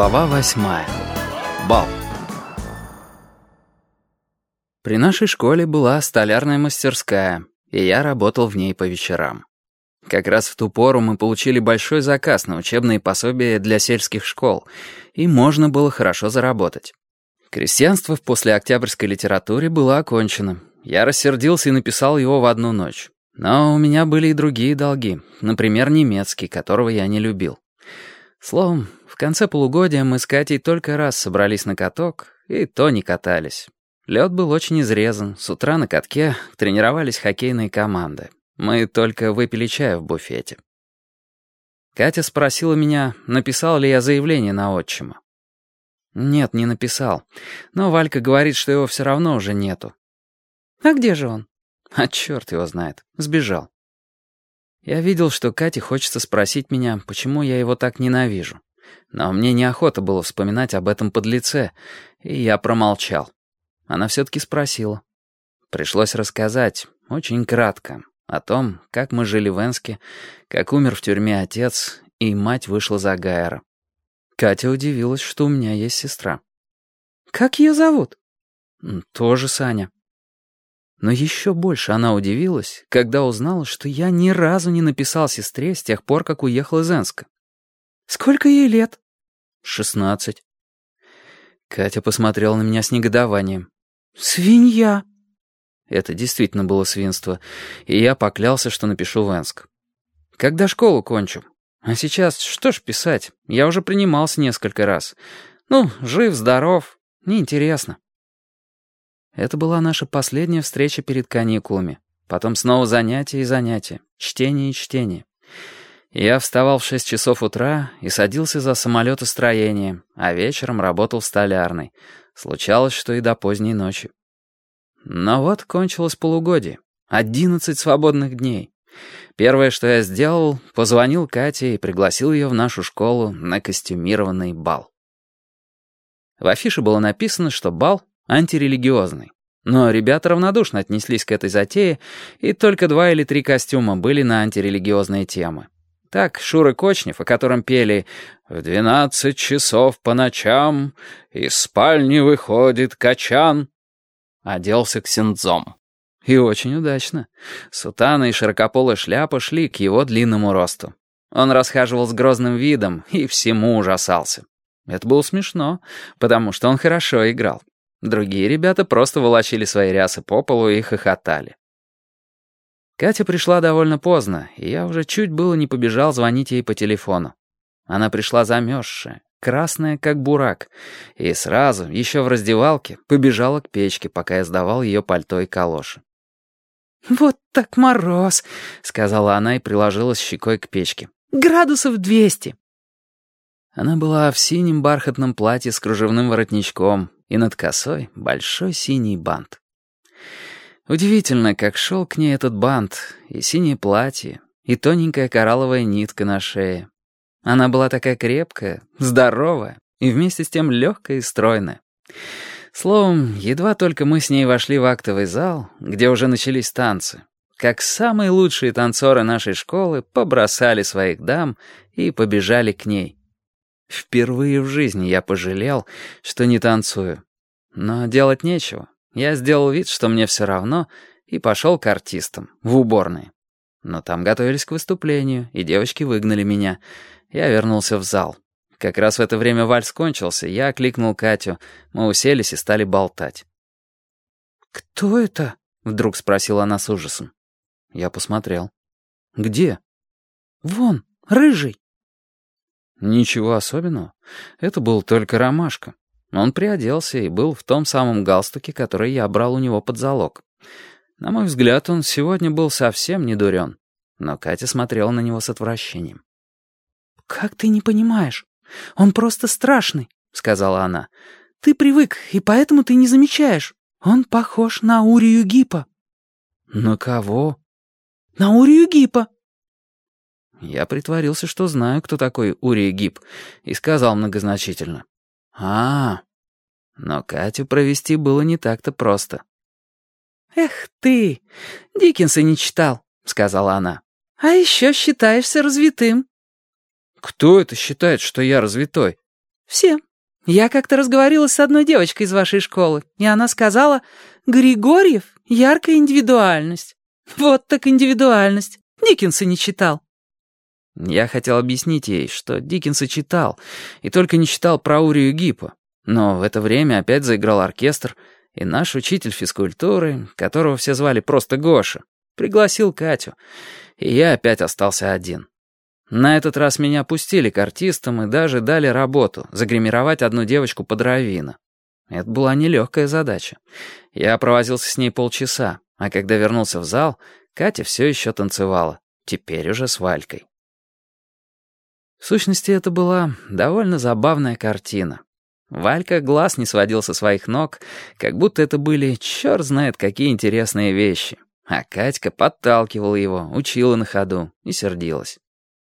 Глава восьмая. Бал. При нашей школе была столярная мастерская, и я работал в ней по вечерам. Как раз в ту пору мы получили большой заказ на учебные пособия для сельских школ, и можно было хорошо заработать. Крестьянство в послеоктябрьской литературе было окончено. Я рассердился и написал его в одну ночь. Но у меня были и другие долги, например, немецкий, которого я не любил. Словом, конце полугодия мы с Катей только раз собрались на каток, и то не катались. Лед был очень изрезан, с утра на катке тренировались хоккейные команды. Мы только выпили чаю в буфете. Катя спросила меня, написал ли я заявление на отчима. Нет, не написал. Но Валька говорит, что его все равно уже нету. А где же он? А черт его знает. Сбежал. Я видел, что Кате хочется спросить меня, почему я его так ненавижу. Но мне неохота было вспоминать об этом подлеце, и я промолчал. Она все-таки спросила. Пришлось рассказать, очень кратко, о том, как мы жили в Энске, как умер в тюрьме отец, и мать вышла за Гайера. Катя удивилась, что у меня есть сестра. «Как ее зовут?» «Тоже Саня». Но еще больше она удивилась, когда узнала, что я ни разу не написал сестре с тех пор, как уехал из Энска. «Сколько ей лет?» «Шестнадцать». Катя посмотрела на меня с негодованием. «Свинья!» Это действительно было свинство, и я поклялся, что напишу в Энск. «Когда школу кончу? А сейчас что ж писать? Я уже принимался несколько раз. Ну, жив, здоров, неинтересно». Это была наша последняя встреча перед каникулами. Потом снова занятия и занятия, чтение и чтение. Я вставал в шесть часов утра и садился за самолетостроение, а вечером работал в столярной. Случалось, что и до поздней ночи. Но вот кончилось полугодие. Одиннадцать свободных дней. Первое, что я сделал, позвонил Кате и пригласил ее в нашу школу на костюмированный бал. В афише было написано, что бал антирелигиозный. Но ребята равнодушно отнеслись к этой затее, и только два или три костюма были на антирелигиозные темы. Так Шура Кочнев, о котором пели «В двенадцать часов по ночам из спальни выходит качан», оделся ксензом. И очень удачно. Сутана и широкополая шляпа шли к его длинному росту. Он расхаживал с грозным видом и всему ужасался. Это было смешно, потому что он хорошо играл. Другие ребята просто волочили свои рясы по полу и хохотали. Катя пришла довольно поздно, и я уже чуть было не побежал звонить ей по телефону. Она пришла замерзшая, красная, как бурак, и сразу, еще в раздевалке, побежала к печке, пока я сдавал ее пальто и калоши. «Вот так мороз», — сказала она и приложилась щекой к печке. «Градусов двести». Она была в синем бархатном платье с кружевным воротничком, и над косой большой синий бант. Удивительно, как шел к ней этот бант, и синее платье, и тоненькая коралловая нитка на шее. Она была такая крепкая, здоровая и вместе с тем легкая и стройная. Словом, едва только мы с ней вошли в актовый зал, где уже начались танцы, как самые лучшие танцоры нашей школы побросали своих дам и побежали к ней. Впервые в жизни я пожалел, что не танцую. Но делать нечего. Я сделал вид, что мне все равно, и пошел к артистам, в уборные. Но там готовились к выступлению, и девочки выгнали меня. Я вернулся в зал. Как раз в это время вальс кончился, я окликнул Катю. Мы уселись и стали болтать. «Кто это?» — вдруг спросила она с ужасом. Я посмотрел. «Где?» «Вон, рыжий». Ничего особенного. Это был только ромашка. Он приоделся и был в том самом галстуке, который я брал у него под залог. На мой взгляд, он сегодня был совсем не дурен. Но Катя смотрела на него с отвращением. «Как ты не понимаешь? Он просто страшный», — сказала она. «Ты привык, и поэтому ты не замечаешь. Он похож на Урию Гипа». «На кого?» «На Урию Гипа», я притворился, что знаю, кто такой Урия Гиб, и сказал многозначительно. А, Но Катю провести было не так-то просто. «Эх ты, Диккенса не читал», — сказала она. «А еще считаешься развитым». «Кто это считает, что я развитой?» «Все. Я как-то разговорилась с одной девочкой из вашей школы, и она сказала, «Григорьев — яркая индивидуальность». Вот так индивидуальность. Диккенса не читал». Я хотел объяснить ей, что Диккенса читал, и только не читал про Урию Гиппа. Но в это время опять заиграл оркестр, и наш учитель физкультуры, которого все звали просто Гоша, пригласил Катю, и я опять остался один. На этот раз меня пустили к артистам и даже дали работу — загримировать одну девочку под равина. Это была нелегкая задача. Я провозился с ней полчаса, а когда вернулся в зал, Катя все еще танцевала, теперь уже с Валькой. В сущности, это была довольно забавная картина. Валька глаз не сводил со своих ног, как будто это были черт знает какие интересные вещи. А Катька подталкивала его, учила на ходу и сердилась.